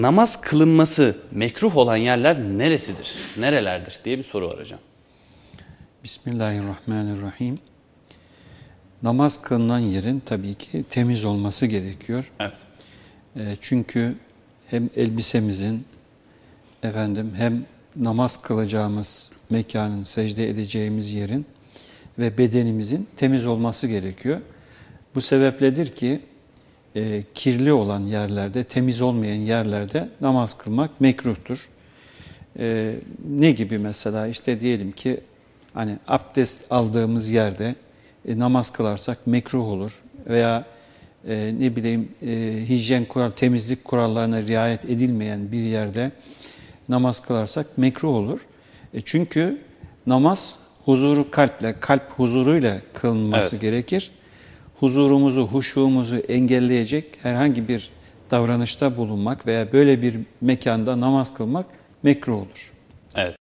Namaz kılınması mekruh olan yerler neresidir? Nerelerdir diye bir soru var hocam. Bismillahirrahmanirrahim. Namaz kılınan yerin tabii ki temiz olması gerekiyor. Evet. E, çünkü hem elbisemizin efendim hem namaz kılacağımız mekanın, secde edeceğimiz yerin ve bedenimizin temiz olması gerekiyor. Bu sebepledir ki e, kirli olan yerlerde, temiz olmayan yerlerde namaz kılmak mekruhtur. E, ne gibi mesela işte diyelim ki hani abdest aldığımız yerde e, namaz kılarsak mekruh olur veya e, ne bileyim e, hijyen kural, temizlik kurallarına riayet edilmeyen bir yerde namaz kılarsak mekruh olur. E, çünkü namaz huzuru kalple, kalp huzuruyla kılınması Evet. gerekir. Huzurumuzu, huşuğumuzu engelleyecek herhangi bir davranışta bulunmak veya böyle bir mekanda namaz kılmak mekruh olur. Evet.